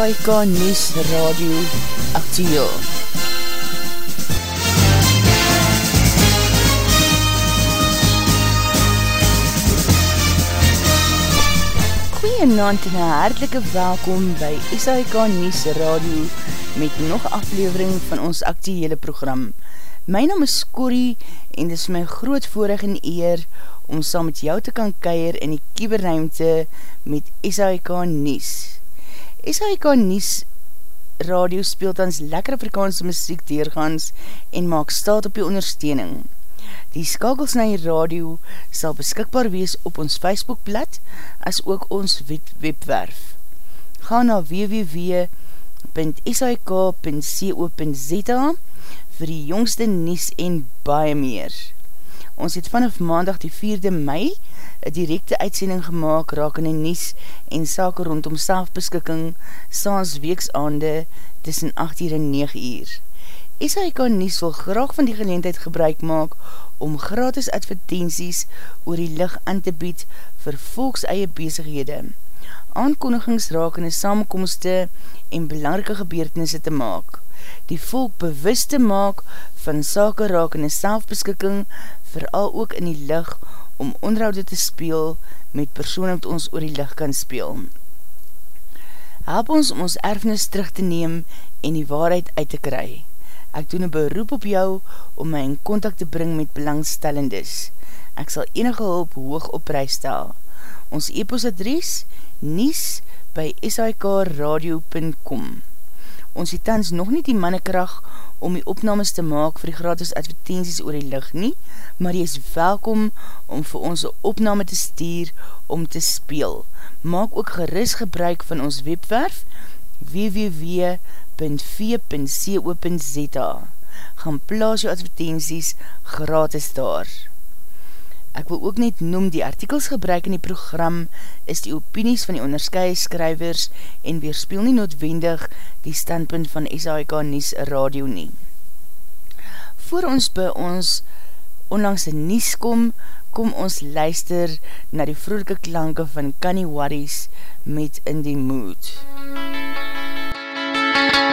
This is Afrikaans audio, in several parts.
SAIK News Radio Actiel. Goeienavond en hartelike welkom by SAIK News Radio met nog aflevering van ons actiele program. My naam is Corrie en dit is my groot voorig en eer om saam met jou te kan keir in die kieberruimte met SAIK News. SAIK Nies Radio speelt ons lekker Afrikaanse muziek deurgaans en maak staat op die ondersteuning. Die skakels na die radio sal beskikbaar wees op ons Facebookblad as ook ons webwerf. Ga na www.sik.co.za vir die jongste nies en baie meer. Ons het vanaf maandag die 4de mei een directe uitsending gemaakt raak in die nies en sake rondom selfbeskikking saans weeksaande tussen 8 uur en 9 uur. SHK Nies wil graag van die geleendheid gebruik maak om gratis advertenties oor die licht aan te bied vir volks eie bezighede, aankondigings raak in die samenkomste en belangrike gebeurtenisse te maak, die volk bewust te maak van sake die selfbeskikking, vooral ook in die licht om onderhoud te speel met persoon wat ons oor die licht kan speel. Help ons om ons erfenis terug te neem en die waarheid uit te kry. Ek doen een beroep op jou om my in contact te bring met belangstellendes. Ek sal enige hulp hoog op prijs stel. Ons e-post adres nies by sikradio.com Ons het tans nog nie die mannekracht om die opnames te maak vir die gratis advertenties oor die licht nie, maar jy is welkom om vir ons opname te stuur om te speel. Maak ook geris gebruik van ons webwerf www.v.co.za Gaan plaas jou advertenties gratis daar. Ek wil ook net noem die artikels gebruik in die program is die opinies van die onderskeie skrywers en weerspeel nie noodwendig die standpunt van SAIK Nies Radio nie. Voor ons by ons onlangse Nies kom, kom ons luister na die vroelike klanke van Kanye Warries met In Die Mood. MUZIEK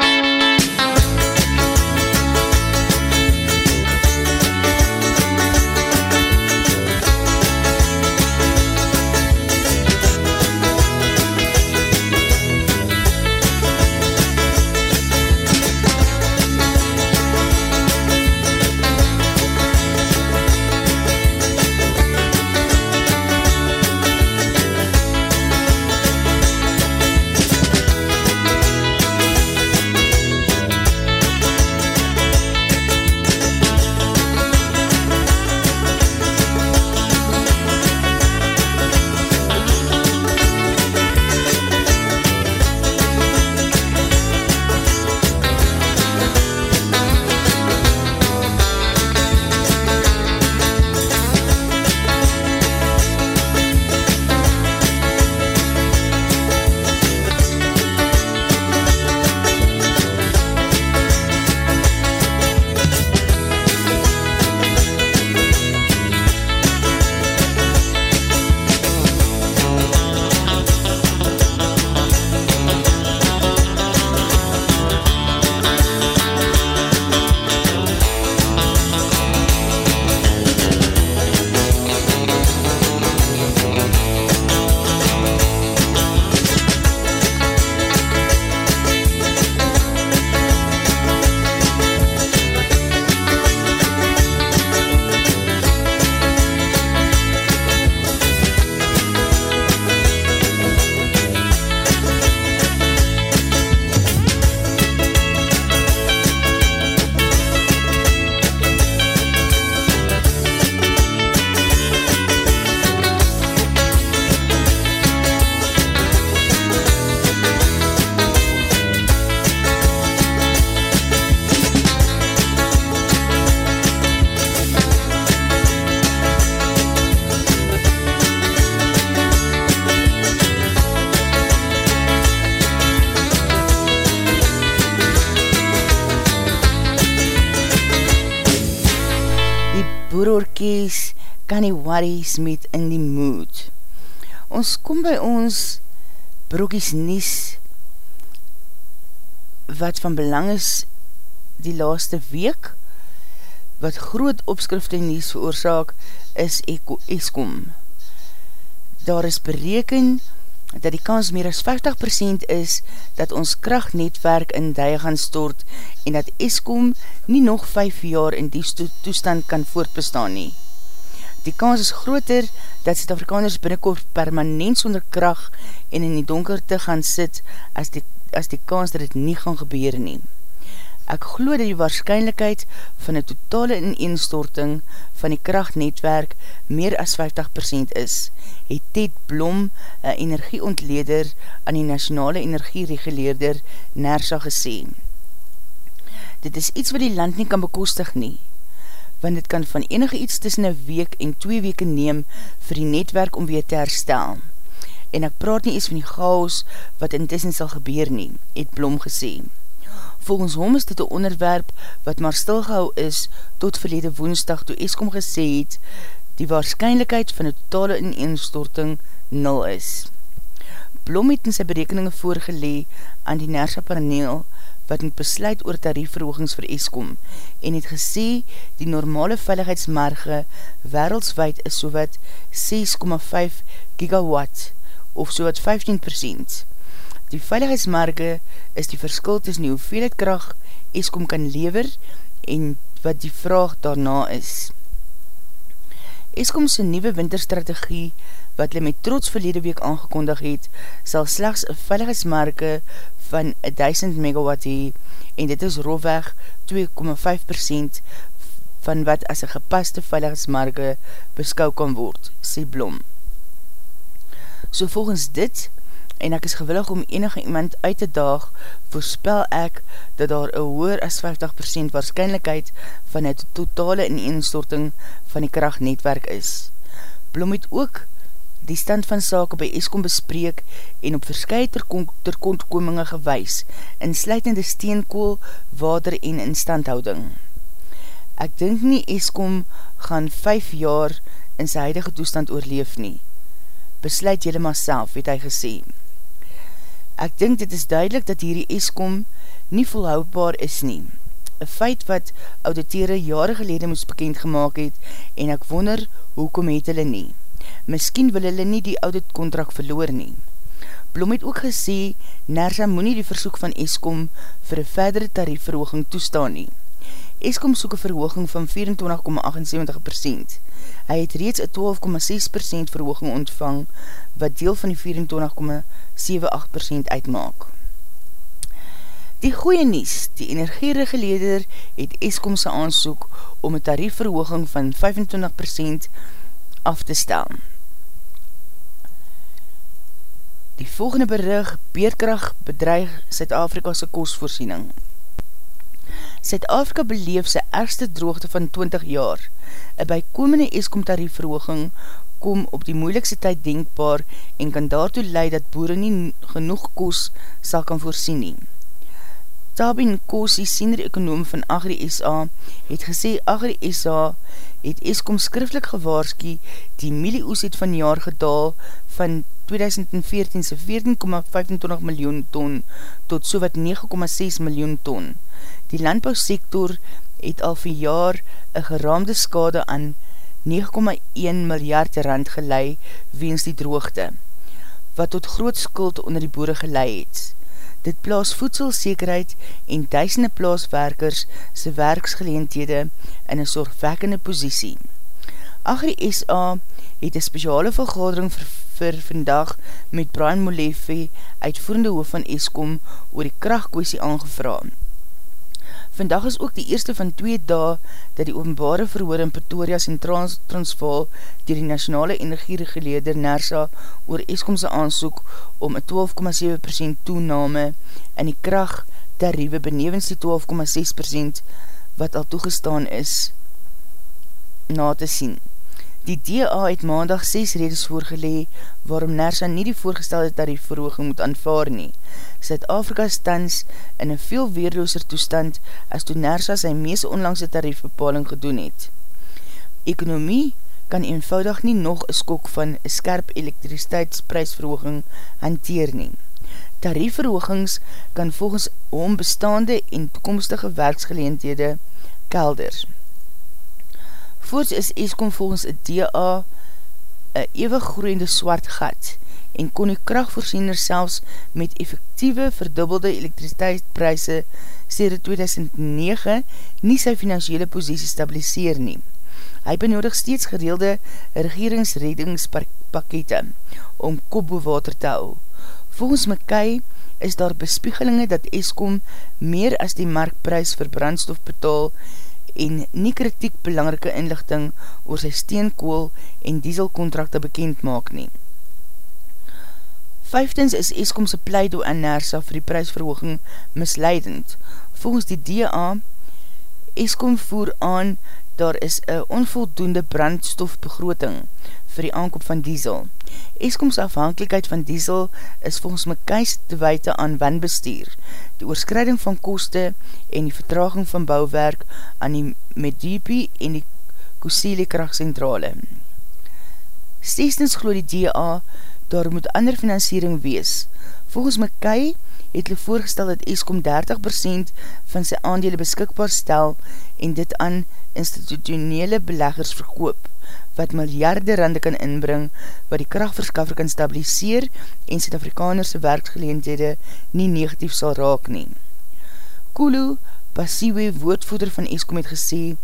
die worries met in die mood. Ons kom by ons broekies nies wat van belang is die laaste week, wat groot opskrifte nies veroorzaak, is ESCOM. Daar is bereken dat die kans meer as 50% is dat ons krachtnetwerk in die gaan stort en dat ESCOM nie nog 5 jaar in die toestand kan voortbestaan nie. Die kans is groter dat Zuid-Afrikaners binnenkort permanent sonder kracht en in die donker te gaan sit as die, as die kans dat dit nie gaan gebeur nie. Ek glo dat die waarschijnlijkheid van die totale ineenstorting van die krachtnetwerk meer as 50% is, het Ted Blom, een energieontleder aan die Nationale Energiereguleerder, NERSA gesê. Dit is iets wat die land nie kan bekostig nie, want dit kan van enige iets tussen een week en twee weke neem vir die netwerk om weer te herstel. En ek praat nie eens van die chaos wat intussen sal gebeur nie, het Blom gesê. Volgens hom is dit een onderwerp wat maar stilgehou is tot verlede woensdag toe Eskom gesê het die waarschijnlijkheid van die totale ineenstorting nul is. Blom het in sy berekeninge voorgelee aan die NERSA paneel wat het besluit oor tariefverhoogings vir Eskom en het gesê die normale veiligheidsmarge wereldswijd is so wat 6,5 gigawatt of so wat 15%. Die veiligheidsmarge is die verskil tussen die hoeveelheid kracht Eskom kan lever en wat die vraag daarna is. Eskomse nieuwe winterstrategie, wat hulle met trots verlede week aangekondig het, sal slechts een veiligheidsmarge van 1000 megawatt hee en dit is rofweg 2,5% van wat as een gepaste veiligheidsmarge beskou kan word, sê Blom. So volgens dit, en ek is gewillig om enige iemand uit te daag, voorspel ek dat daar een hoer as 50% waarschijnlijkheid van het totale ineenstorting van die krachtnetwerk is. Blom het ook die stand van sake by Eskom bespreek en op verskyd terkontkominge gewys, in sluitende steenkool, water en instandhouding. Ek dink nie Eskom gaan 5 jaar in sy huidige toestand oorleef nie. Besluit jylle maar self, het hy gesê. Ek dink dit is duidelik dat hierdie Eskom nie volhoudbaar is nie. Een feit wat auditere jare gelede moes bekend gemaakt het en ek wonder hoekom het hulle nie. Miskien wil hulle nie die audit contract verloor nie. Blom het ook gesê, Nersa moet nie die versoek van Eskom vir een verdere tariefverhooging toestaan nie. Eskom soek een verhooging van 24,78%. Hy het reeds een 12,6% verhooging ontvang, wat deel van die 24,78% uitmaak. Die goeie nies, die energiereguleder het Eskomse aansoek om een tariefverhooging van 25% af te stel. Die volgende berig, Beerkracht bedreig Zuid-Afrika'se kostvoorziening. Zuid-Afrika beleef sy ergste droogte van 20 jaar. Een bykomende Eskom tariefverhooging kom op die moeilikste tyd denkbaar en kan daartoe leid dat boere nie genoeg kos sal kan voorsien nie. Tabin Kosi, senior ekonom van Agri SA, het gesê Agri SA het Eskom skriftelik gewaarski die mielieoes het van jaar gedaal van 2014 se 14,25 miljoen ton tot so wat 9,6 miljoen ton. Die landbouwsektor het al vir jaar een geraamde skade aan 9,1 miljard rand gelei weens die droogte, wat tot groot skuld onder die boere gelei het. Dit plaas voedselsekerheid en duisende plaaswerkers sy werksgeleenthede in een zorgwekkende posiesie. Agri SA het een speciale vergadering vir, vir vandag met Brian Molefe, uitvoerende hoof van Eskom, oor die krachtkwestie aangevraag. Vandag is ook die eerste van twee dae dat die openbare verhoor in Pretoria en Trans Transvaal dier die Nationale Energiereguleder NERSA oor Eskomse aansoek om een 12,7% toename in die kracht tariewe benevens die 12,6% wat al toegestaan is na te sien. Die DA het maandag 6 redes voorgelee waarom NERSA nie die voorgestelde tariefverhooging moet aanvaar nie. Zuid-Afrika stans in een veel weerlozer toestand as toe NERSA sy mees onlangse tariefbepaling gedoen het. Ekonomie kan eenvoudig nie nog een skok van een skerp elektriciteitsprysverhooging hanteer nie. Tariefverhoogings kan volgens hom bestaande en toekomstige werksgeleendhede kelder. Voorts is Eskom volgens een DA een eeuwig groeiende swart gat en kon die krachtvoorziener selfs met effectieve verdubbelde elektriciteitsprijse sêre 2009 nie sy financiële posiesie stabiliseer nie. Hy benodig steeds gereelde regeringsredingspakete om kop water te hou. Volgens McKay is daar bespiegelinge dat Eskom meer as die markprys vir brandstof betaal en nie kritiek belangrike inlichting oor sy steenkool en dieselkontrakte bekend maak nie. Vijftens is Eskomse pleido en NERSA vir die prijsverhooging misleidend. Volgens die DA, Eskom voer aan, daar is een onvoldoende brandstofbegroting vir die aankoop van diesel. Eskomse afhankelijkheid van diesel is volgens my kuis te weite aan wanbestuur, die oorskrijding van koste en die vertraging van bouwwerk aan die Medipi en die Kusile krachtcentrale. Steestens glo die DA daar moet ander financiering wees. Volgens McKay het hulle voorgestel dat Eskom 30% van sy aandele beskikbaar stel en dit aan institutionele beleggers verkoop, wat miljarde rande kan inbring, wat die krachtverskaffer kan stabiliseer en Zuid-Afrikanerse werksgeleendhede nie negatief sal raak nie. Kulu, Pasiwe, woordvoeder van Eskom het gesê,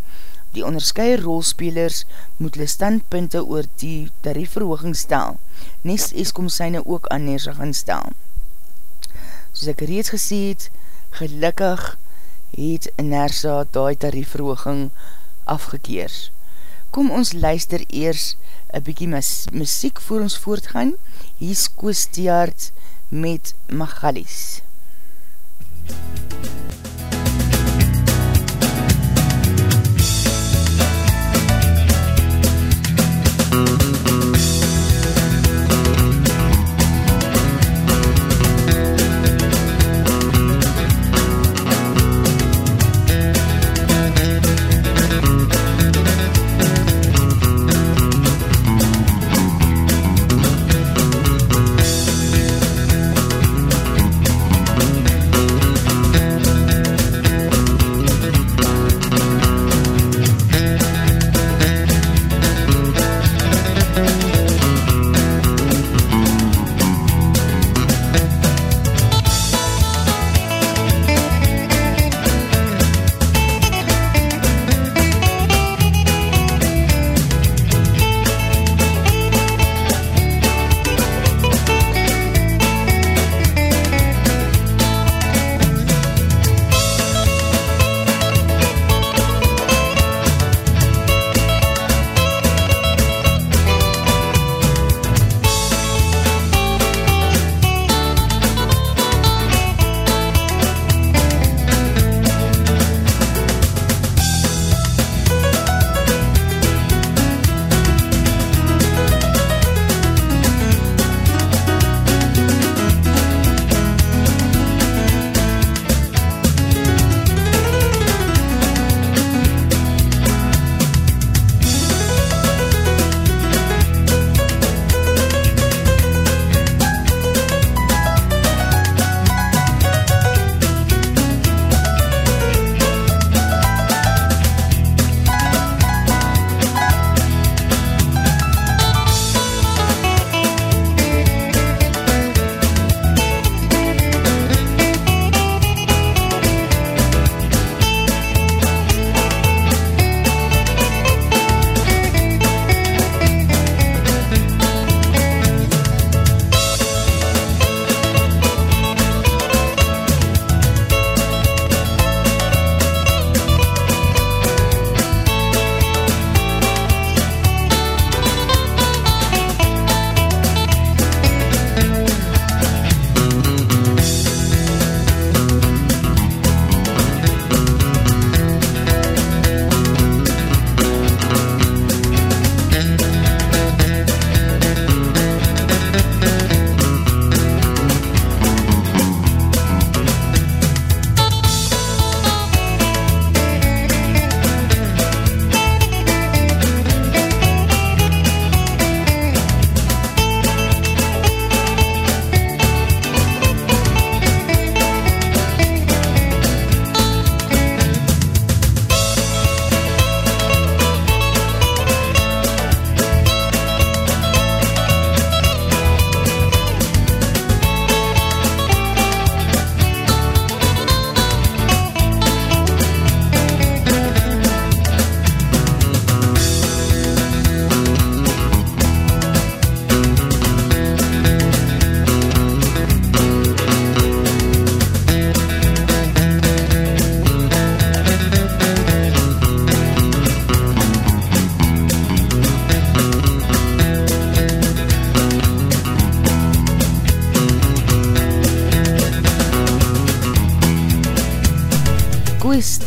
Die onderskye rolspelers moet hulle standpunte oor die tariefverhooging stel, nes Eskom syne ook aan neerse gaan stel. Soos ek reeds gesê het, gelukkig het Nersa daai tariefverhooging afgekeer. Kom ons luister eers een bykie muziek voor ons voortgaan. Hier is Koos Theart met Magalies. MUZIEK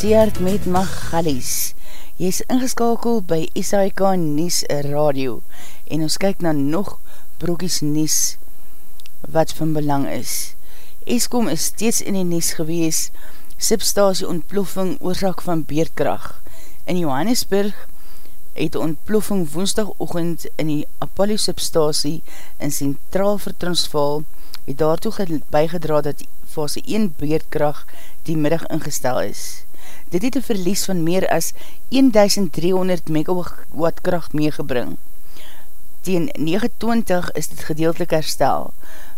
Steert met Magalies. Jy is ingeskakel by SAIK Nies Radio en ons kyk na nog broekies Nies wat van belang is. Eskom is steeds in die Nies gewees, substasie ontploffing oorzaak van beerdkracht. In Johannesburg het ontploffing woensdagochtend in die Apollo substasie in Centraal Vertransvaal het daartoe bygedra dat fase 1 beerdkracht die middag ingestel is. Dit het een verlies van meer as 1300 megawatt kracht meegebring. Tegen 29 is dit gedeeltelik herstel.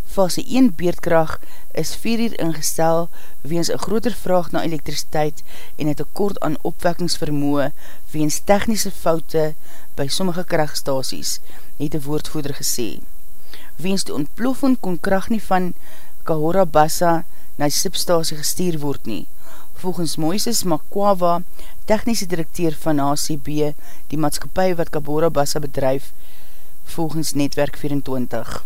Fase 1 beerdkracht is 4 uur ingestel weens een groter vraag na elektriciteit en het tekort aan opwekkingsvermoe weens technische foute by sommige krachtstasies, het die woordvoeder gesê. Weens die ontploffing kon kracht nie van Kahora Bassa na die substasie gestuur word nie. Volgens Moises Makwawa, technische directeur van ACB, die maatskapie wat Kabora Bassa bedrijf, volgens Netwerk 24.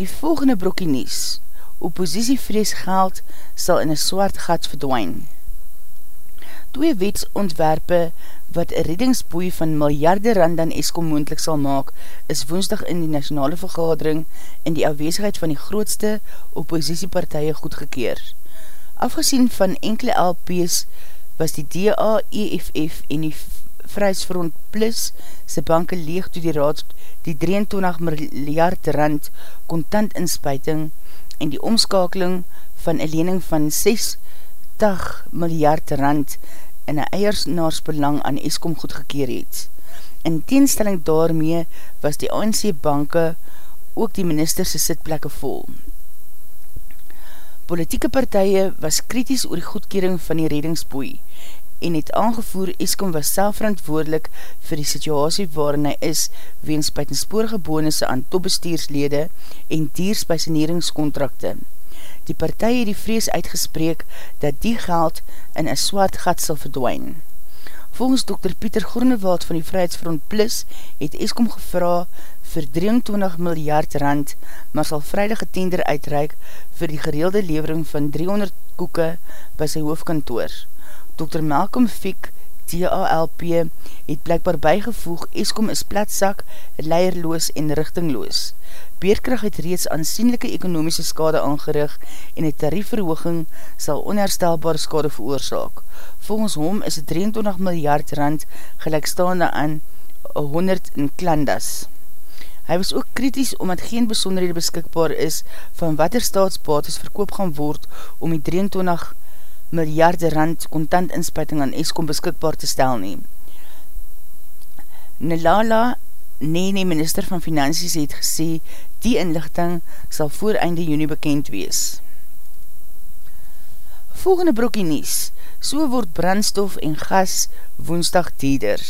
Die volgende brokkie nies, oppositievrees geld sal in een swart gat verdwijn. Twee wetsontwerpe wat een reddingsboei van miljarde rand aan Eskom moendlik sal maak, is woensdag in die nationale vergadering in die afwezigheid van die grootste oppositiepartije goedgekeerd. Afgesien van enkele LP's was die DA, EFF en die Vrijsfront Plus sy banke leeg toe die raad die 23 miljard rand kontant inspuiting en die omskakeling van een lening van 60 miljard rand in een eiersnaarsbelang aan Eskom goedgekeer het. In teenstelling daarmee was die ANC banke ook die ministerse sitplekke vol. Politieke partije was kritisch oor die goedkering van die reddingsboei en het aangevoer Eskom was selfverantwoordelik vir die situasie waarin hy is weens buitensporige bonusse aan topbestuurslede en dierspesioneringskontrakte. Die partij het die vrees uitgespreek dat die geld in een swart gat sal verdwijn. Volgens Dr. Pieter Groenewald van die Vrijheidsfront Plus het Eskom gevra vir 23 miljard rand, maar sal vrijdag getender uitreik vir die gereelde levering van 300 koeke by sy hoofdkantoor. Dr. Malcolm Fick, DALP, het blijkbaar bijgevoeg, Eskom is platsak, leierloos en richtingloos. Beerkracht het reeds aansienlijke ekonomische skade aangerig en die tariefverhooging sal onherstelbare skade veroorzaak. Volgens hom is het 23 miljard rand gelijkstaande aan 100 in klandas. Hy was ook kritisch omdat geen besonderhede beskikbaar is van wat er staatsbates verkoop gaan word om die 23 miljard rand kontant inspuiting aan Eskom beskikbaar te stel neem. Nalala nee, minister van Finansies het gesê, die inlichting sal voor einde juni bekend wees. Volgende brokkie nies, so word brandstof en gas woensdag dieder.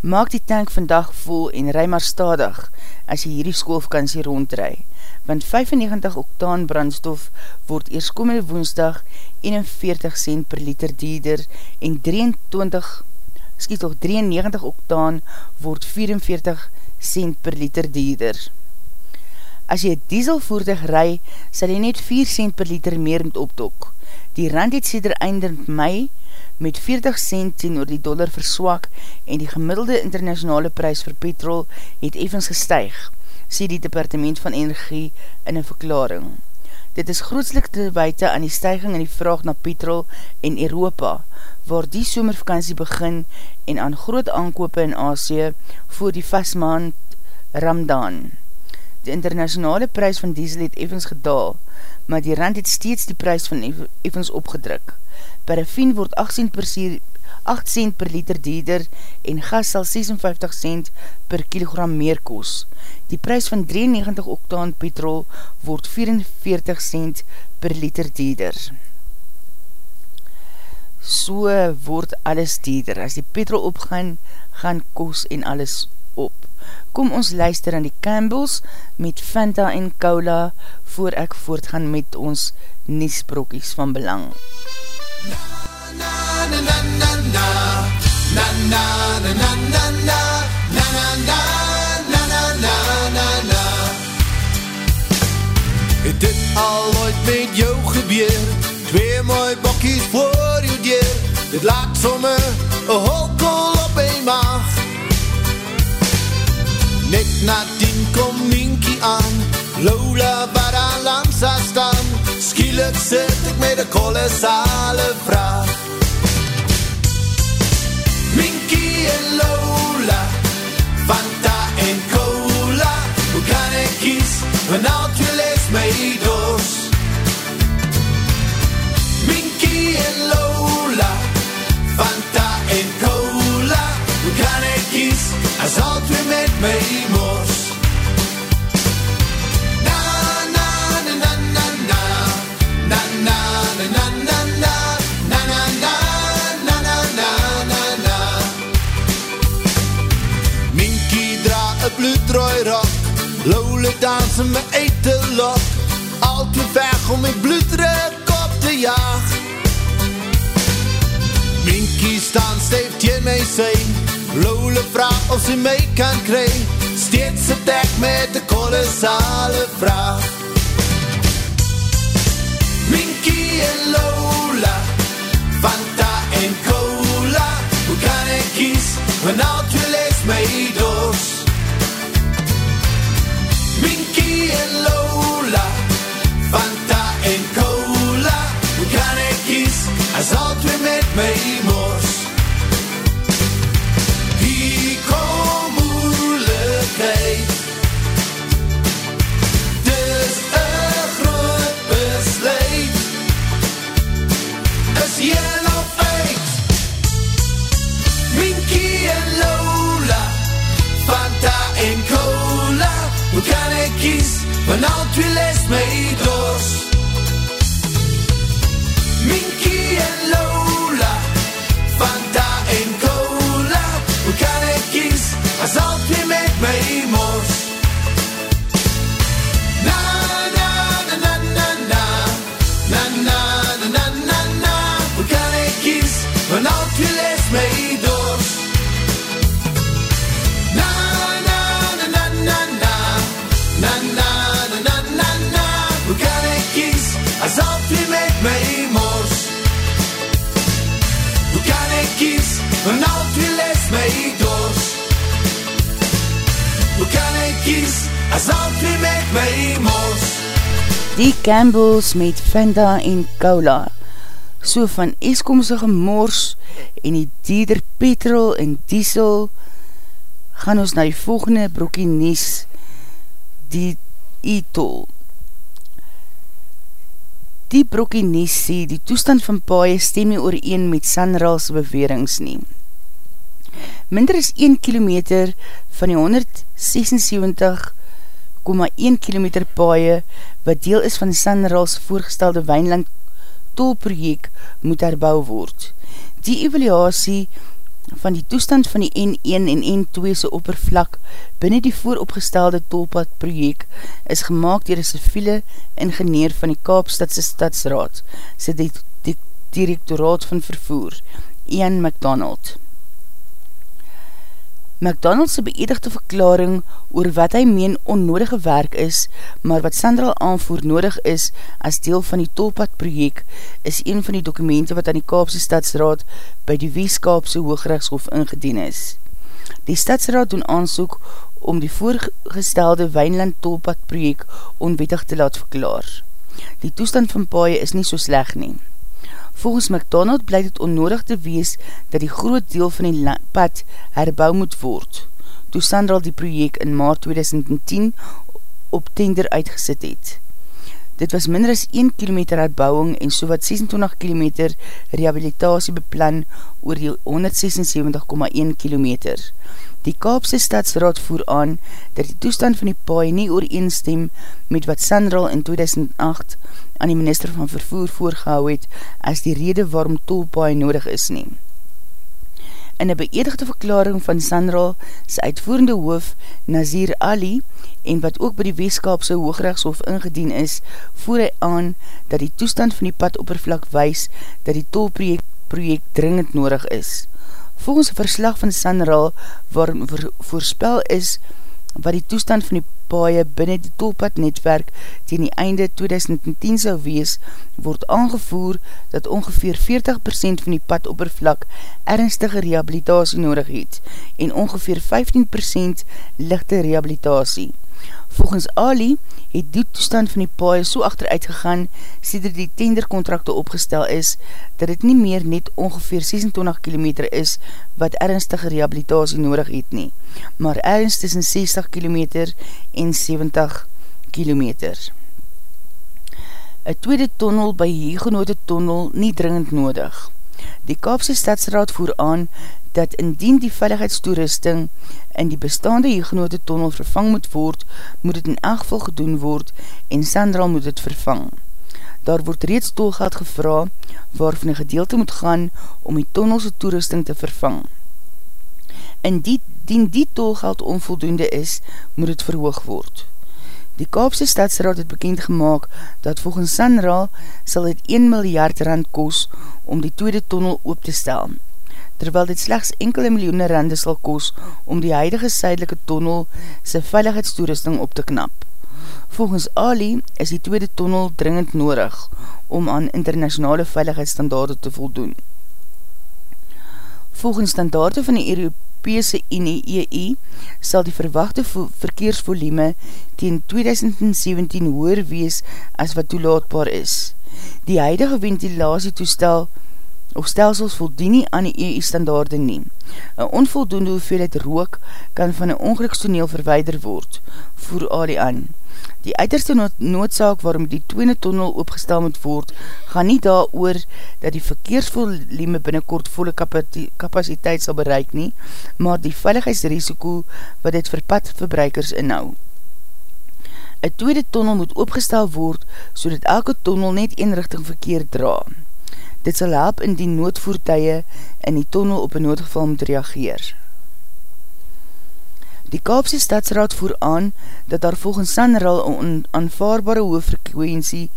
Maak die tank vandag vol en rij maar stadig as jy hierdie skoolvakansie rondrij, want 95 oktaan brandstof word eers komende woensdag 41 cent per liter dieder en 23 skiet toch 93 oktaan word 44 cent per liter dieder. As jy dieselvoertuig ry, sal jy net 4 cent per liter meer moet opdok. Die rand het sêder eindend mei met 40 cent ten oor die dollar verswak en die gemiddelde internationale prijs vir petrol het evens gestuig, sê die departement van energie in een verklaring. Dit is grootslik te weite aan die stijging in die vraag na petrol en Europa, waar die somervakantie begin en aan groot aankope in Asie voor die vastmaand Ramdan. Die internationale prijs van diesel het evens gedaal, maar die rand het steeds die prijs van evens opgedruk. Paraffin word 8 cent per, 8 cent per liter dieder en gas sal 56 cent per kilogram meer kos. Die prijs van 93 oktaan petrol word 44 cent per liter dieder so word alles dieder. As die petrol opgaan, gaan kos en alles op. Kom ons luister aan die Campbells met Fanta en Cola voor ek voortgaan met ons niesbrokies van belang. Na, na, na, na, na, Het dit al ooit met jou gebeur Twee mooi bokkies voor jou deur Dit laat somme een holkol op een maag Net na tien kom Nienkie aan Lola waar haar langs haar staan Skielik sit ek met een kolossale vraag Lola Fanta en Cola Hoe kan ek kies Vanavond jy les my doos Minkie en Lola Fanta en Cola Hoe kan ek kies As al twee met my Dansen me te lok Al te weg om my bloeddruk op te jaag. Minkie staan stijf teen my sy Lole vraag of sy my kan kry Steeds het ek met die kolossale vraag. Minkie en Lola Fanta en Cola. Hoe kan ek kies? Vanavond jy les my Campbells met Fanta en Cola. So van Eskomse gemors en die dieder petrol en diesel gaan ons na die volgende brokkie nies. Die e-tol. Die brokkie nies sê die toestand van paie stem nie ooreen met Sanral's bewerings nie. Minder as 1 kilometer van die 176,1 kilometer paie wat deel is van Sanral's voorgestelde Wijnland tolprojek moet herbou word. Die evaluatie van die toestand van die N1 en N2 se oppervlak binnen die vooropgestelde tolpadprojek is gemaakt dier een civiele ingenieur van die Kaapstadse Stadsraad, sy die, directoraat van vervoer, Ian McDonald. McDonald's beëdigde verklaring oor wat hy meen onnodige werk is, maar wat Sandra aanvoer nodig is as deel van die tolpadprojek, is een van die dokumente wat aan die Kaapse Stadsraad by die Weeskaapse Hoogrechtshof ingedien is. Die Stadsraad doen aansoek om die voorgestelde Wijnland tolpadprojek onwettig te laat verklaar. Die toestand van paie is nie so sleg nie. Volgens McDonald blyk het onnodig te wees dat die groot deel van die pad herbou moet word, toe Sandral die projek in maart 2010 op tender uitgesit het. Dit was minder as 1 km herbouwing en so wat 26 km rehabilitatie beplan oor die 176,1 km. Die Kaapse Stadsraad voer aan dat die toestand van die paai nie ooreenstem met wat Sandral in 2008 aan die minister van vervoer voorgehou het as die rede waarom tolpaai nodig is nie. In een beëdigde verklaring van Sandral sy uitvoerende hoof Nazir Ali en wat ook by die Weeskaapse Hoogrechtshof ingedien is, voer hy aan dat die toestand van die padoppervlak wys dat die tolproject project dringend nodig is. Volgens verslag van Sanral waarin voorspel is wat die toestand van die paaie binnen die tolpadnetwerk teen die einde 2010 sal wees, word aangevoer dat ongeveer 40% van die padoppervlak ernstige rehabilitatie nodig het en ongeveer 15% lichte rehabilitatie. Volgens Ali het die toestand van die paie so achteruit gegaan sêder die tenderkontrakte opgestel is dat het nie meer net ongeveer 26 km is wat ernstige rehabilitatie nodig het nie, maar ernst tussen 60 km en 70 km. Een tweede tonnel by Hegenote tonnel nie dringend nodig. Die Kaapse Stadsraad voer aan dat indien die veiligheidstoerusting in die bestaande hegenote tonnel vervang moet word, moet het in elk geval gedoen word en Sandral moet het vervang. Daar word reeds tolgeld gevra waarvan een gedeelte moet gaan om die tonnelse toerusting te vervang. Indien die tolgeld onvoldoende is, moet het verhoog word. Die Kaapse Stadsraad het bekend gemaakt dat volgens Sanral sal het 1 miljard rand kos om die tweede tonnel op te stel terwyl dit slechts enkele miljoene rande sal kos om die huidige suidelike tonnel sy veiligheidstoerusting op te knap. Volgens Ali is die tweede tonnel dringend nodig om aan internationale veiligheidsstandaarde te voldoen. Volgens standaarde van die Europese Unie EU sal die verwachte verkeersvolume teen 2017 hoer wees as wat toelaatbaar is. Die huidige ventilatietoestel of stelsels voldien nie aan die EU-standaarde nie. Een onvoldoende hoeveelheid rook kan van een ongelukstoneel verweider word, voer Ali aan. Die uiterste nood noodzaak waarom die tweede tonnel opgestel moet word, gaan nie daar oor dat die verkeersvolume binnenkort volle kapasiteit sal bereik nie, maar die veiligheidsrisiko wat dit vir padverbruikers inhou. Een tweede tonnel moet opgestel word, so dat elke tonnel net eenrichting verkeer draa. Dit sal help in die noodvoertuie in die tonnel op een noodgeval moet reageer. Die Kaapse Stadsraad voer aan dat daar volgens Sanral een aanvaarbare hoofdfrekwensie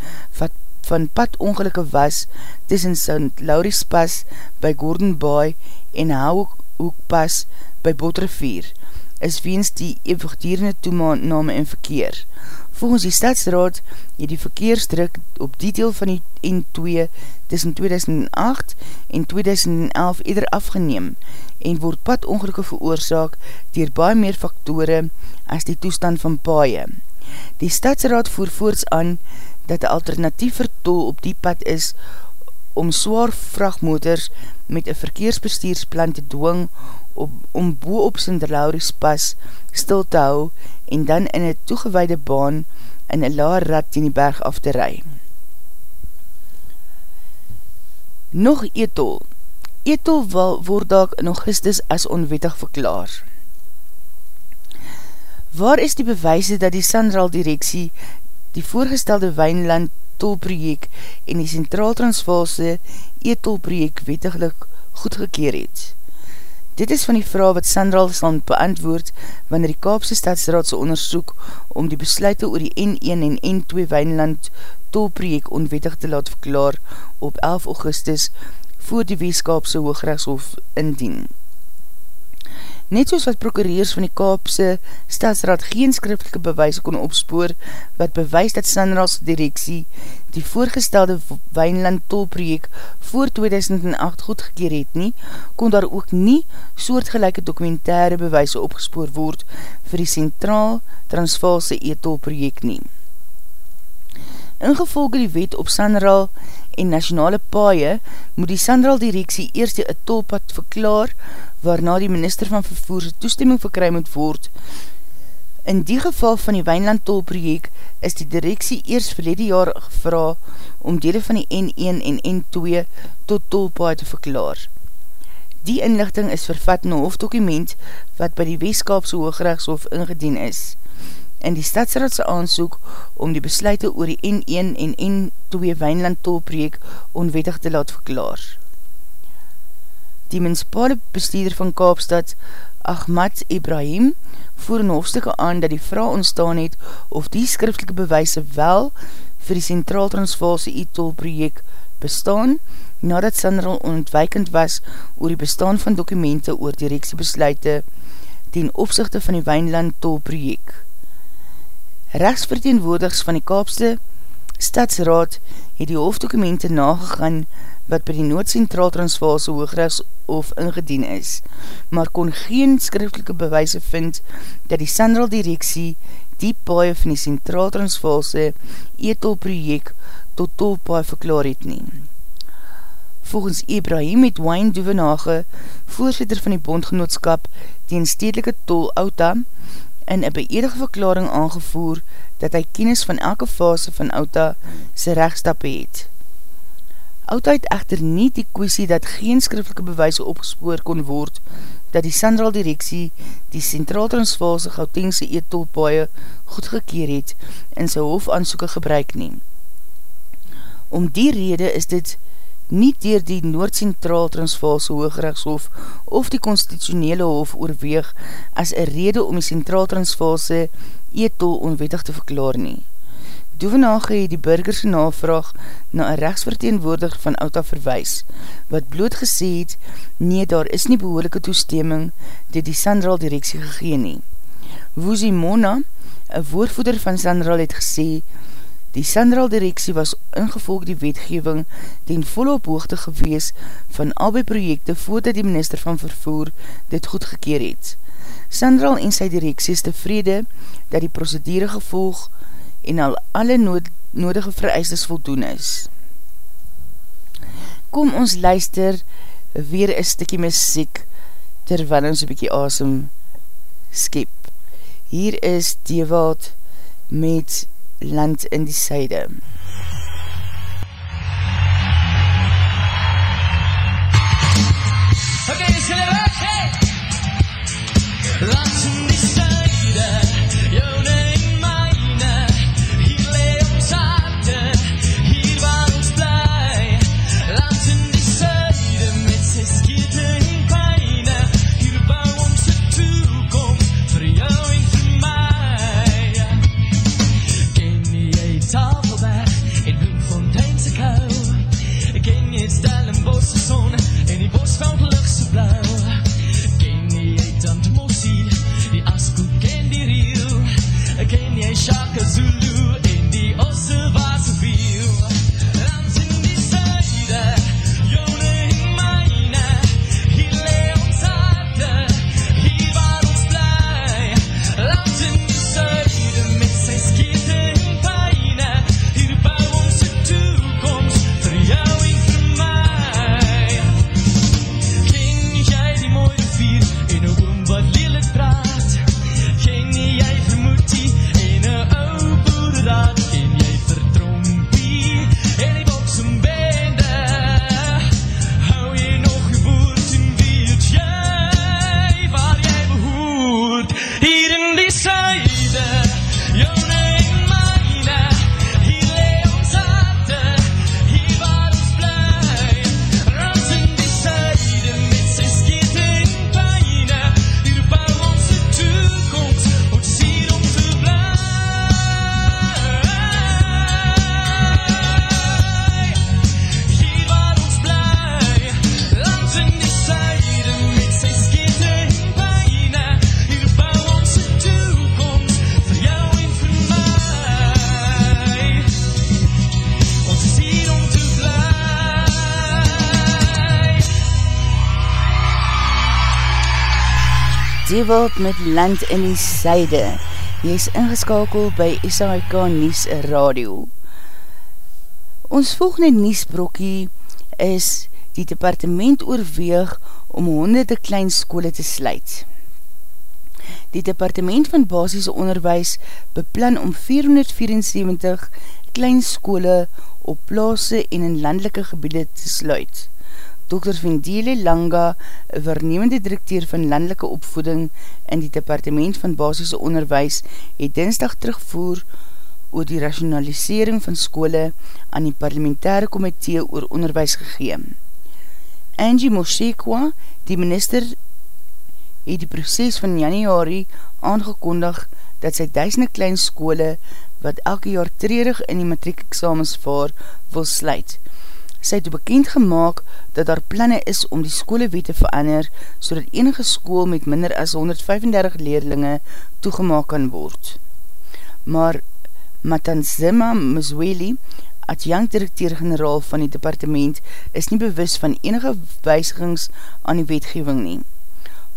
van padongelukke was tussen St. Lauris Pas by Gordon Bay en Houhoek Pas by Botrivier is weens die eeuwigdierende toename in verkeer. Volgens die stadsraad het die verkeersdruk op die deel van die N2 tussen 2008 en 2011 eerder afgeneem en word padongelukke veroorzaak dier baie meer faktore as die toestand van paaie. Die stadsraad voer voorts aan dat die alternatief vertol op die pad is om zwaar vrachtmotors met een verkeersbestuursplan te dwing op, om boe op Sinterlauris pas stil te hou en dan in een toegeweide baan in een laar rad in die berg af te rij. Nog etol. Etol word daak in augustus as onwettig verklaar. Waar is die bewijse dat die Sandral directie die voorgestelde Wijnland tolprojek en die Centraal Transvaalse etolprojek wettiglik goedgekeer het? Dit is van die vraag wat Sandral sal beantwoord wanneer die Kaapse Stadsraadse onderzoek om die besluite oor die N1 en N2 Wijnland tolprojek onwettig te laat verklaar op 11 augustus voor die Weeskaapse Hoogrechtshof indien. Net soos wat prokureurs van die Kaapse Stadsraad geen skriftelike bewys kon opspoor wat bewys dat Sanral's directie die voorgestelde Wijnland tolprojek voor 2008 goedgekeer het nie, kon daar ook nie soortgelijke documentaire bewijse opgespoor word vir die Centraal Transvaalse e-tolprojek nie. Ingevolge die wet op Sanral en nationale paaie, moet die Sanral directie eerst die tolpad verklaar waarna die minister van vervoer toestemming verkry moet word. In die geval van die Wijnland tolprojek is die directie eers verlede jaar gevra om dele van die N1 en N2 tot tolpaai te verklaar. Die inlichting is vervat in een hoofddokument wat by die Westkaapse Hoogrechtshof ingedien is. In die stadsraadse aansoek om die besluite oor die N1 en N2 Wijnland tolprojek onwettig te laat verklaar. Die menspale bestuurder van Kaapstad, Ahmad Ibrahim, voer in hoofdstukke aan dat die vraag ontstaan het of die skriftelike bewijse wel vir die Centraal Transvaalse e-tol projek bestaan, nadat Sandral ontwijkend was oor die bestaan van dokumente oor directiebesluite ten opzichte van die Wijnland tolprojek. Rechtsverteenwoordigs van die Kaapste Stadsraad het die hoofddokumente nagegaan wat by die Noord-Centraal Transvaalse Hoogrechts of ingedien is, maar kon geen skriftelike bewijse vind dat die Sandral Direksie die paie van die Centraal Transvaalse e-tolprojek tot tolpaie verklaar het neem. Volgens Ibrahim het Wayne Duvenage, voorzitter van die bondgenootskap, die stedelike tol Outa, in een beëdige verklaring aangevoer dat hy kennis van elke fase van Outa sy rechtstappe het. Outa het echter nie die kwestie dat geen skriftelike bewijse opgespoor kon word dat die Sandral Direksie die Centraal Transvaalse Gautengse eetolpaaie goedgekeer het en sy hofaansoeke gebruik neem. Om die rede is dit nie dier die Noord-Centraal Transvaalse Hoogrechtshof of die Constitutionele Hof oorweeg as een rede om die Centraal Transvaalse e-tol onwettig te verklaar nie. Doevenage het die burgerse navraag na een rechtsverteenwoordig van Outa verwijs, wat bloot gesê het, nee, daar is nie behoorlijke toestemming die die Sandral directie gegeen nie. Woosie Mona, een woordvoeder van Sandral, het gesê, Die Sandral Direksie was ingevolg die wetgeving ten volle op hoogte gewees van albei projekte voordat die minister van vervoer dit goedgekeer het. Sandral en sy direksie is tevrede dat die procedure gevolg en al alle nood, nodige vereistes voldoen is. Kom ons luister weer een stikkie muziek terwyl ons een bykie asem skep. Hier is Dewald met land in die syde. Zeewald met land in die syde. Jy is ingeskakel by SHK Nies Radio. Ons volgende Niesbrokkie is die departement oorweeg om honderde klein skole te sluit. Die departement van basisse onderwijs beplan om 474 klein skole op plaase en in landelike gebiede te sluit. Dr. Vendele Langa, vernemende directeur van landelike opvoeding in die departement van basisse onderwijs, het dinsdag terugvoer oor die rationalisering van skole aan die parlementaire komitee oor onderwijs gegeem. Angie Mosekwa, die minister, het die proces van januari aangekondig dat sy duisende klein skole wat elke jaar treurig in die matriek examens vaar wil sluit. Sy het bekend gemaakt dat daar planne is om die skolewet te verander so dat enige skool met minder as 135 leerlinge toegemaak kan word. Maar Matanzima Mzweli, adjunct directeur-generaal van die departement, is nie bewus van enige wijzigings aan die wetgeving nie.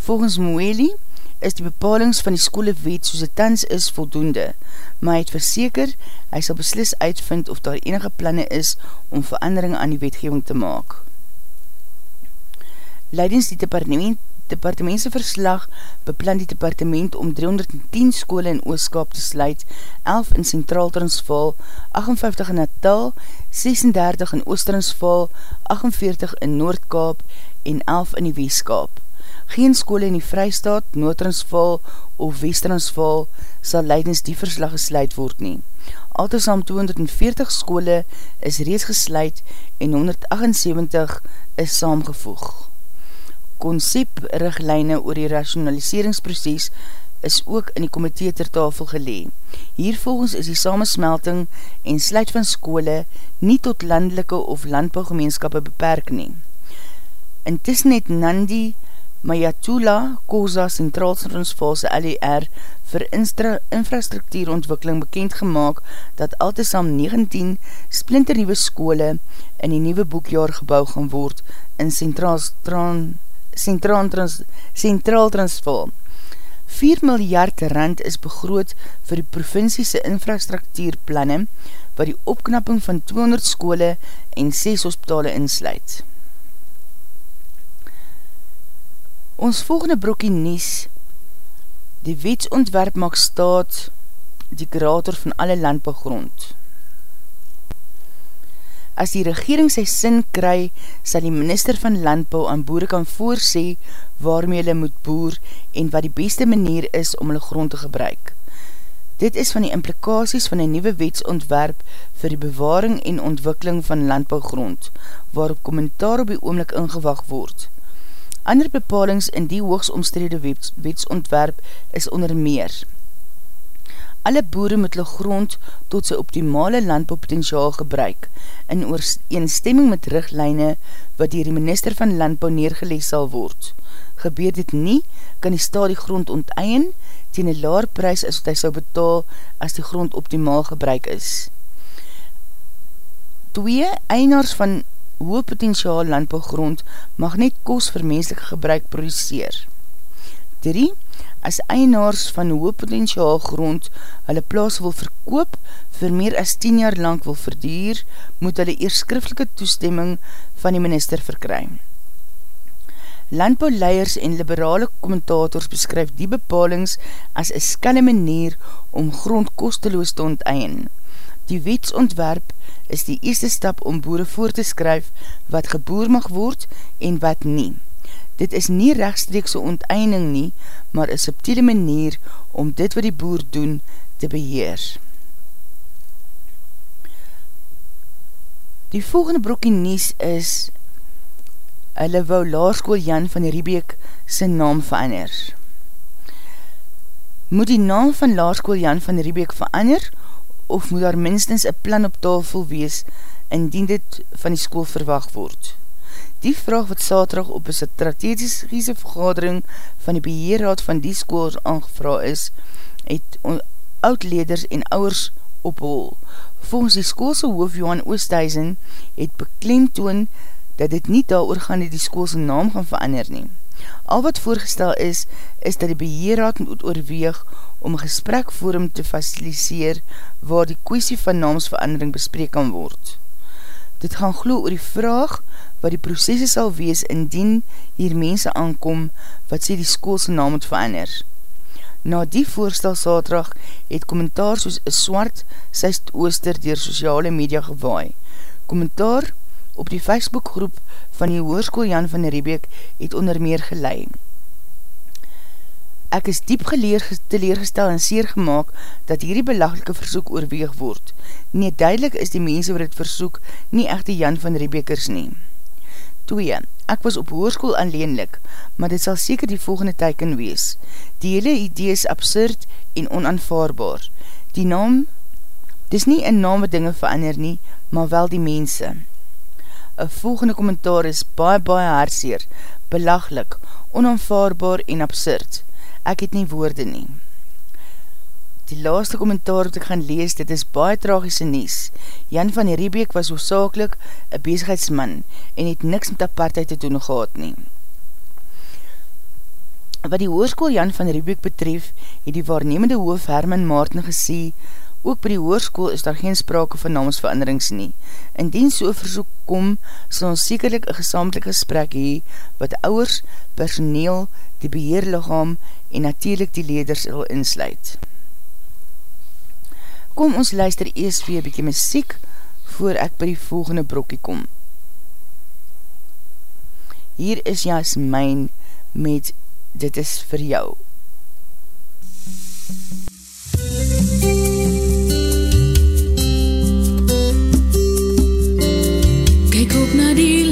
Volgens Mweli is die bepalings van die skolewet soos het tans is voldoende, maar hy het verseker, hy sal beslis uitvind of daar enige planne is om verandering aan die wetgeving te maak. Leidens die departement, departementse verslag beplan die departement om 310 skole in Ooskap te sluit, 11 in Centraal Transvaal, 58 in Natal, 36 in Oostransvaal, 48 in Noordkaap en 11 in die Weeskaap. Geen skole in die Vrystaat, Noordransval of Westransval sal leidens die verslag gesluit word nie. Altesam 240 skole is reeds gesluit en 178 is saamgevoeg. Concept-riglijne oor die rationaliseringsproces is ook in die komitee ter tafel gelee. Hiervolgens is die samensmelting en sluit van skole nie tot landelike of landbouwgemeenskappe beperk nie. Intussen het Nandi Mayatula Koza Centraalsronsfase LER vir infrastruktuurontwikkeling bekend gemaakt dat altesam 19 splinternieuwe skole in die nieuwe boekjaar gebouw gaan word in Centraal Transvaal. 4 miljard rand is begroot vir die provinciese infrastruktuurplanne wat die opknapping van 200 skole en 6 hospitale insluit. Ons volgende broekie Nies, die wetsontwerp maak staat die kreator van alle landbouwgrond. As die regering sy sin kry, sal die minister van landbouw aan boere kan voorsê waarmee hulle moet boer en wat die beste manier is om hulle grond te gebruik. Dit is van die implikaties van die nieuwe wetsontwerp vir die bewaring en ontwikkeling van landbouwgrond, waarop kommentaar op die oomlik ingewag word. Ander bepalings in die hoogs omstrede wets, wetsontwerp is onder meer. Alle boere moet hulle grond tot sy optimale landbouwpotentiaal gebruik, in ooreenstemming met richtlijne wat dier die minister van landbouw neergelees sal word. Gebeer dit nie, kan die staal die grond onteien, teen een laar prijs as wat hy sal betaal as die grond optimaal gebruik is. Twee, einaars van hoë potentiaal landbouwgrond mag net kos vir menselike gebruik produceer. 3. As eienaars van hoë potentiaal grond hulle plaas wil verkoop vir meer as 10 jaar lang wil verduur, moet hulle eers skriftelike toestemming van die minister verkry. Landbouwleiers en liberale kommentators beskryf die bepalings as een skalle manier om grond kosteloos te onteien. Die wetsontwerp is die eerste stap om boere voor te skryf wat geboer mag word en wat nie. Dit is nie rechtstreekse onteinding nie, maar een subtiele manier om dit wat die boer doen te beheer. Die volgende broekie nies is hulle wou laarskool Jan van Riebeek sy naam verander. Moet die naam van laarskool Jan van Riebeek verander of moet daar minstens een plan op tafel wees indien dit van die school verwacht word. Die vraag wat saterdag op een strategische vergadering van die beheerraad van die school aangevra is, het oudleders en ouwers ophol. Volgens die schoolse hoof Johan Oosthuizen het beklemtoon dat dit nie daar oorgaan die die schoolse naam gaan verander neem. Al wat voorgestel is, is dat die beheerraad moet oorweeg om een gesprekforum te faciliseer waar die kwestie van naamsverandering bespreek kan word. Dit gaan glo oor die vraag wat die processe sal wees indien hier mense aankom wat sê die skoolse naam moet verander. Na die voorstel saterdag het kommentaar soos een swart syst ooster dier sociale media gewaai. Kommentaar op die Facebook groep van die hoorskoel Jan van Riebeek het onder meer geleid. Ek is diep geleer, teleergestel en seer gemaakt dat hierdie belaglike versoek oorweeg word. Nee, duidelik is die mense wat het versoek nie echt die Jan van Riebekers nie. 2. Ek was op hoorskoel aanleenlik, maar dit sal seker die volgende teiken wees. Die hele idee is absurd en onaanvaarbaar. Die naam, dis nie een naam wat dinge verander nie, maar wel die mense. Een volgende kommentaar is baie baie haarseer, belaglik, onaanvaarbaar en absurd. Ek het nie woorde nie. Die laaste kommentaar wat ek gaan lees, dit is baie tragische nies. Jan van Riebeek was oorzakelijk een bezigheidsman en het niks met apartheid te doen gehad nie. Wat die hoorskoel Jan van Riebeek betref, het die waarnemende hoof Herman Maarten gesê, ook by die hoorskoel is daar geen sprake van namensveranderings nie. Indien so verzoek kom, sal ons sekerlik een gesamelike gesprek hee, wat ouwers, personeel, die beheerlichaam en natuurlijk die leders sal insluit. Kom ons luister eers weer bykie muziek, voor ek by die volgende brokkie kom. Hier is Jasmijn met Dit is vir jou. Kyk op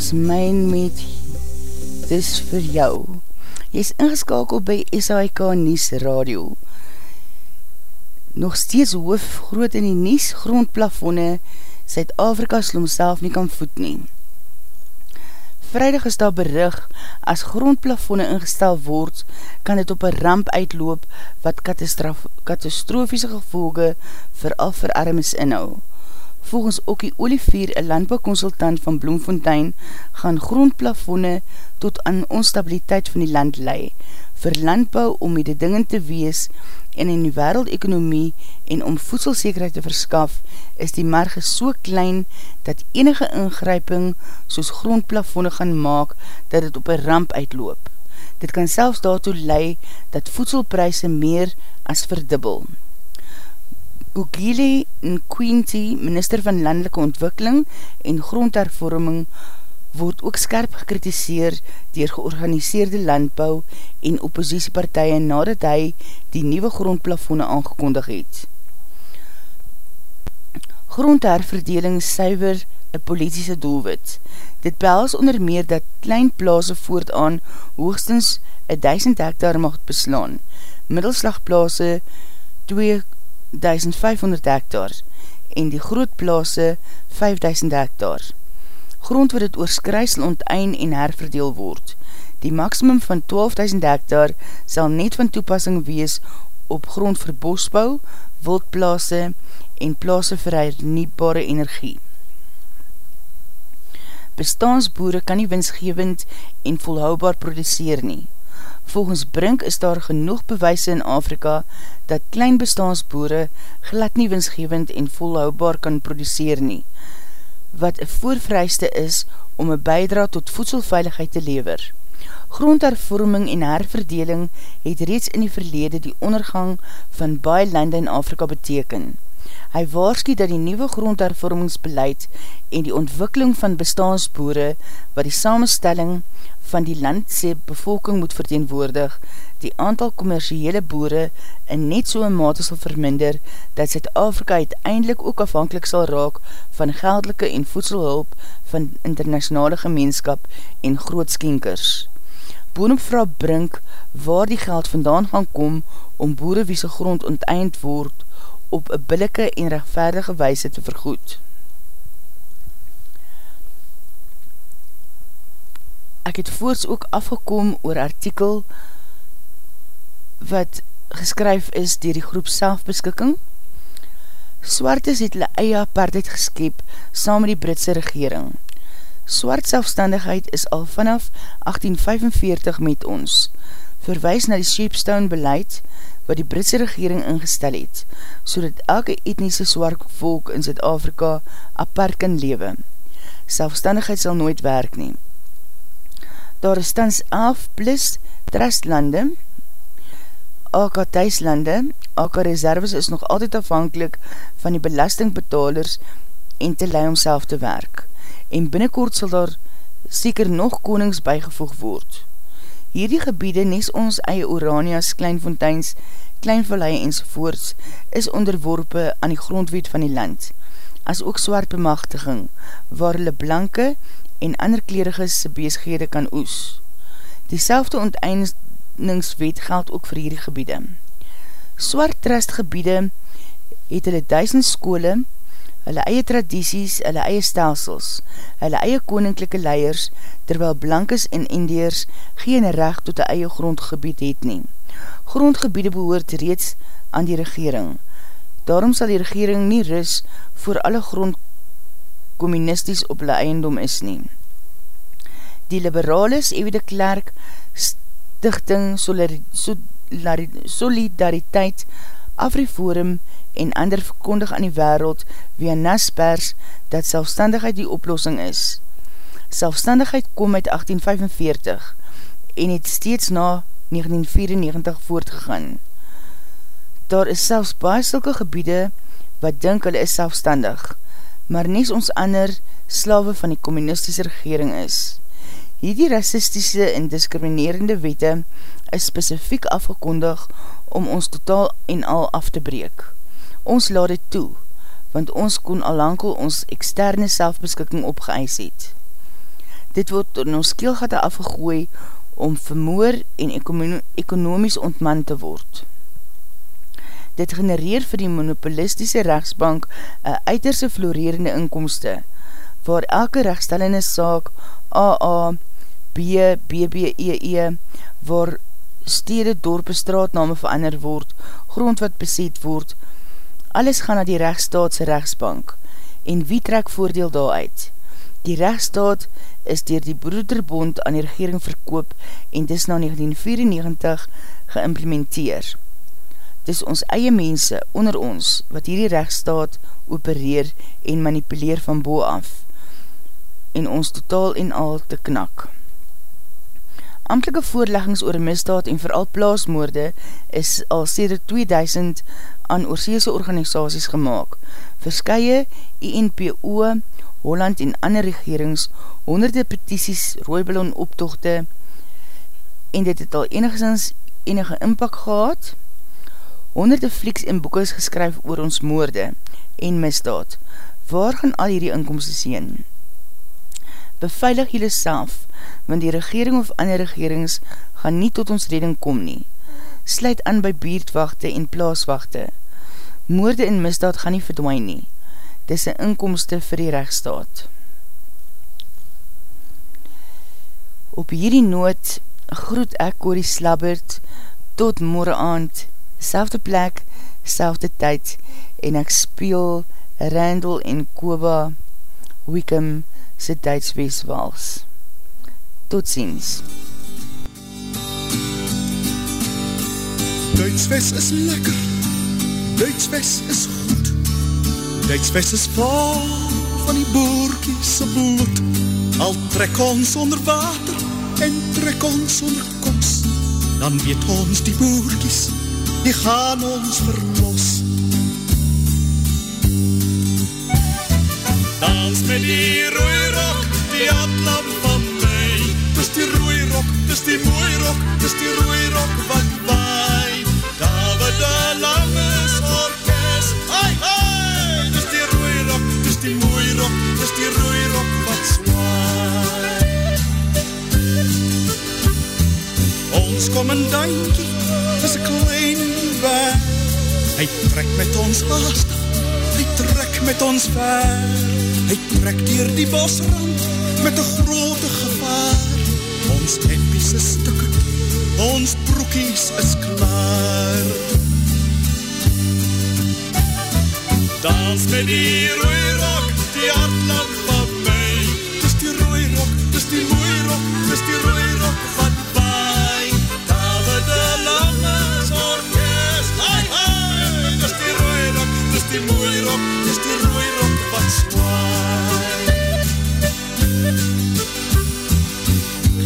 Jasmijn met Dis vir jou. Jy is ingeskakeld by SAIK Nies Radio. Nog steeds hoof groot in die Nies grondplafonne Suid-Afrika slom self nie kan voet nie. Vrijdag is daar berig, as grondplafonne ingestel word, kan dit op een ramp uitloop wat katastrofiese gevolge vooral vir armes inhou. Volgens Okkie Olivier, een landbouwconsultant van Bloemfontein, gaan grondplafonne tot aan onstabiliteit van die land lei. Vir landbouw om die dingen te wees en in die wereldekonomie en om voedselzekerheid te verskaf, is die marge so klein dat enige ingryping soos grondplafonne gaan maak dat het op een ramp uitloop. Dit kan selfs daartoe lei dat voedselpryse meer as verdubbel. Ugile Nkwinti, minister van Landelike Ontwikkeling en Grondhervorming, word ook skerp gekritiseer dier georganiseerde landbouw en oppositiepartije nadat hy die nieuwe grondplafonne aangekondig het. Grondherverdeling suiver een politische doelwit. Dit behels onder meer dat klein plaase voortaan hoogstens 1000 hektar mag beslaan, middelslagplaase 2500 hektar en die groot plaase 5000 hektar. Grond wat het oorskruisel ontein en herverdeel word. Die maximum van 12.000 hektar sal net van toepassing wees op grond vir bosbouw, wildplaase en plaase vir hernieuwbare energie. Bestaansboere kan nie winsgevend en volhoubaar produceer nie. Volgens Brink is daar genoeg bewijse in Afrika dat klein bestaansboere glad nie winsgevend en volhoubaar kan produceer nie, wat een voorvryste is om een bijdra tot voedselveiligheid te lever. Grondhervorming en herverdeling het reeds in die verlede die ondergang van baie lande in Afrika beteken. Hy waarskie dat die nieuwe grondhervormingsbeleid en die ontwikkeling van bestaansboere wat die samenstelling van die landse bevolking moet verteenwoordig, die aantal commerciele boere in net so'n mate sal verminder, dat Zuid-Afrika uiteindelik ook afhankelijk sal raak van geldelike en voedselhulp van internationale gemeenskap en grootskenkers. Boonopvrouw Brink waar die geld vandaan gaan kom om boere wie sy grond onteind word op een billike en rechtvaardige wijse te vergoed. Ek het voorts ook afgekom oor artikel wat geskryf is dier die groep selfbeskikking. Swartes het hulle eie apartheid geskep saam met die Britse regering. Swart selfstandigheid is al vanaf 1845 met ons, verwijs na die Shapestone beleid wat die Britse regering ingestel het, so dat elke etnische zwart volk in Zuid-Afrika apart kan lewe. Selfstandigheid sal nooit werk neem. Daar is tans 11 plus trustlande, AK thuislande, AK reserves is nog altyd afhankelijk van die belastingbetalers en te lei om self te werk. En binnenkort sal daar seker nog konings bygevoeg word. Hierdie gebiede, nes ons eie Oranias, Kleinfonteins, Kleinvallei enzovoorts, is onderworpe aan die grondwet van die land, as ook zwart bemachtiging, waar hulle blanke en ander kleriges se beesgede kan oes. Diezelfde onteindingswet geld ook vir hierdie gebiede. Swart trust gebiede het hulle duisend skole, hulle eie tradities, hulle eie stelsels, hulle eie koninklijke leiers, terwyl blankes en indiers geen recht tot die eie grondgebied het neem. Grondgebiede behoort reeds aan die regering. Daarom sal die regering nie ris voor alle grond communisties op hulle eiendom is neem. Die liberalis, Ewe de Klerk, Stichting Solidariteit, Afriforum en ander verkondig aan die wereld via Naspers dat selfstandigheid die oplossing is. Selfstandigheid kom uit 1845 en het steeds na 1994 voortgegaan. Daar is selfs baie sulke gebiede wat dink hulle is selfstandig, maar nies ons ander slawe van die communistische regering is. Hierdie racistische en discriminerende wette is specifiek afgekondig om ons totaal en al af te breek. Ons laat dit toe, want ons kon alankel ons externe selfbeskikking opgeëis het. Dit word in ons keelgatte afgegooi om vermoor en ekonomies ontman te word. Dit genereer vir die monopolistische rechtsbank een uiterse florerende inkomste, waar elke rechtstellende saak AA, B, BBEE, e, waar stede, dorpe, straatname verander word, grond wat beset word, alles gaan na die rechtsstaatse rechtsbank. En wie trek voordeel daaruit? Die rechtsstaat is dier die broederbond aan die regering verkoop en dis na 1994 geïmplementeer. Dis ons eie mense onder ons wat hierdie rechtsstaat opereer en manipuleer van boe af en ons totaal en al te knak. Amtelike voorleggings oor misdaad en vooral plaasmoorde is al sêde 2000 aan oorseese organisaties gemaakt. Verskye INPO, Holland en ander regerings, honderde petities, rooiballon optochte en dit het al enigszins enige inpak gehad. Honderde flieks en boeken is geskryf oor ons moorde en misdaad. Waar gaan al hierdie inkomste sien? Beveilig jylle self, want die regering of ander regerings gaan nie tot ons redding kom nie. Sluit aan by buurtwachte en plaaswachte. Moorde en misdaad gaan nie verdwijn nie dis een inkomste vir die rechtsstaat. Op hierdie noot groet ek Corrie Slabbert tot morgen aand, selfde plek, selfde tyd en ek speel Randall en Koba Wickham se tydsweeswals. Tot ziens. Duitswes is lekker, Duitswes is goed, Duitswes is vol van die boerkies bloed, al trek ons onder water en trek ons onder kos, dan weet ons die boerkies, die gaan ons verlos. Dans met die rooi rok, die atlam van my, dis die rooi rok, dis die mooi rok, dis die rooi rok wat waai, David de Langes orkest, ai, ai, dis die rooi rok, dis die mooi rok, dis die rooi rok wat zwaai. Ons komendantje is een klein weg, hy trek met ons haastig, hy trek met ons ver, hy trek dier die bosrand met een grote gevaar, ons hempies is stukken, ons broekies is klaar. Dans met die rooi rok, die hartland van my, dis die rooi rok, dis die mooi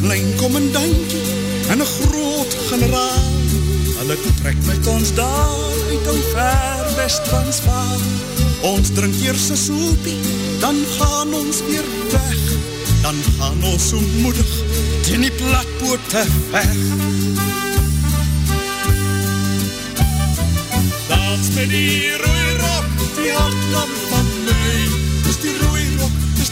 Klein commandantje en een groot generaal, hulle trek met ons daar uit ou ver West-Transvaal. Ons drink eers een soepie, dan gaan ons weer weg, dan gaan ons so moedig teen die platboote weg. Dans met die rooi rok, die hartlam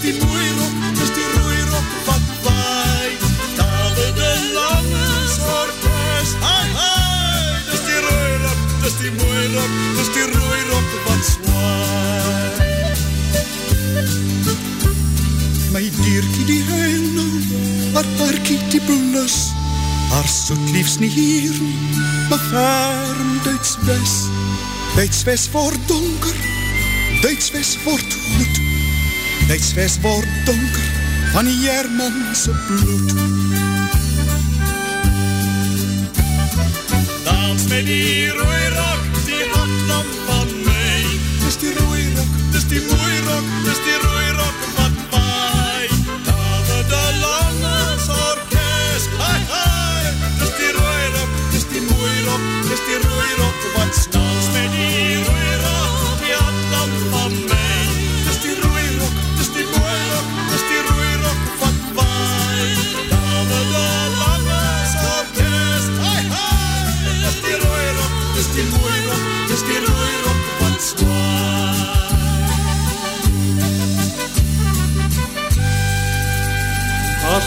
die mooi rok, dis die rooi rok wat waai, David de Langes orkest, ai, ai, dis die rooi rok, dis die mooi rok, dis die rooi rok wat zwaai. My dierkie die huil nou, haar parkie die blus, haar soet liefs nie hier maar ver in Duitswes. Duitswes word donker, Duitswes word goed, Duitswes word donker, van die Jermanse bloed. Dans met die rooi rok, die hartlam van my, dis die rooi rok, dis die mooi rok, dis die rooi rok wat waai, David de Langes orkest, ai, ai, dis die rooi rok, dis die mooi rok, dis die rooi rok wat dans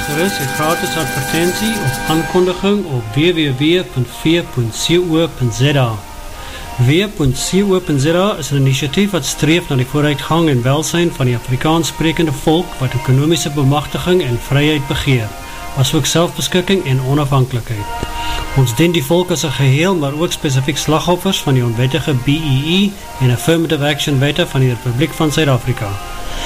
Gerust een gratis advertentie of aankondiging op www.v.co.za W.co.za is een initiatief wat streef na die vooruitgang en welsijn van die Afrikaans sprekende volk wat ekonomische bemachtiging en vryheid begeer, as ook selfbeskikking en onafhankelijkheid. Ons dien die volk as een geheel, maar ook specifiek slagoffers van die onwettige BEE en Affirmative Action Wette van die Republiek van Zuid-Afrika.